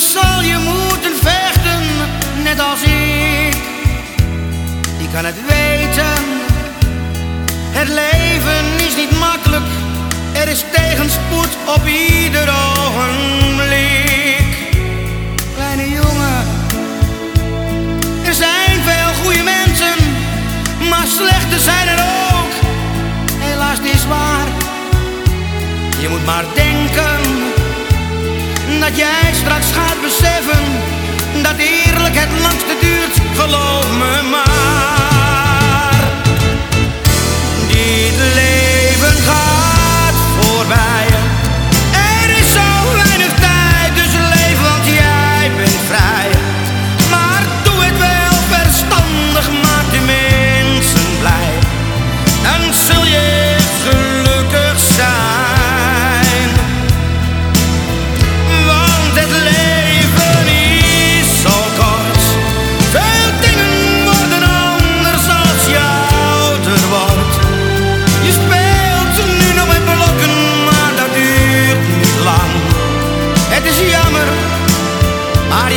zal je moeten vechten, net als ik. Ik kan het weten, het leven is niet makkelijk. Er is tegenspoed op ieder ogenblik. Kleine jongen, er zijn veel goede mensen, maar slechte zijn er ook. Helaas, niet waar. Je moet maar denken dat jij straks gaat beseffen dat eerlijk het langste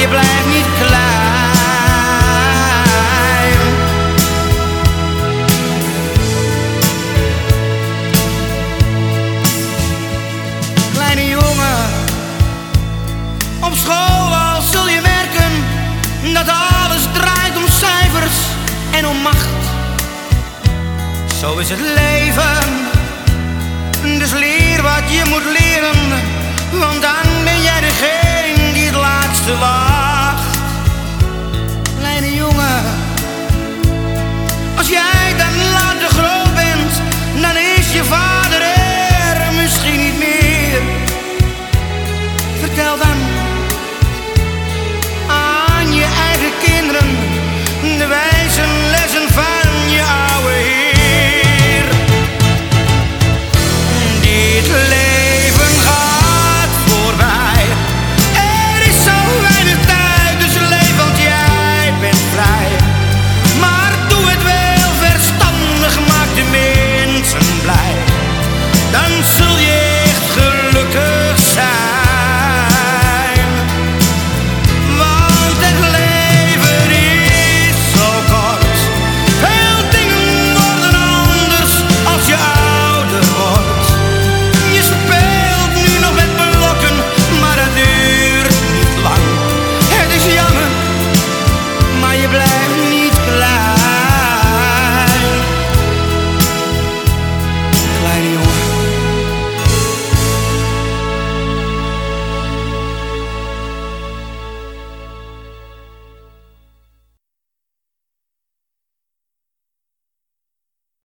je blijft niet klein. Kleine jongen, op school al zul je merken dat alles draait om cijfers en om macht. Zo is het leven, dus leer wat je moet leren, want dan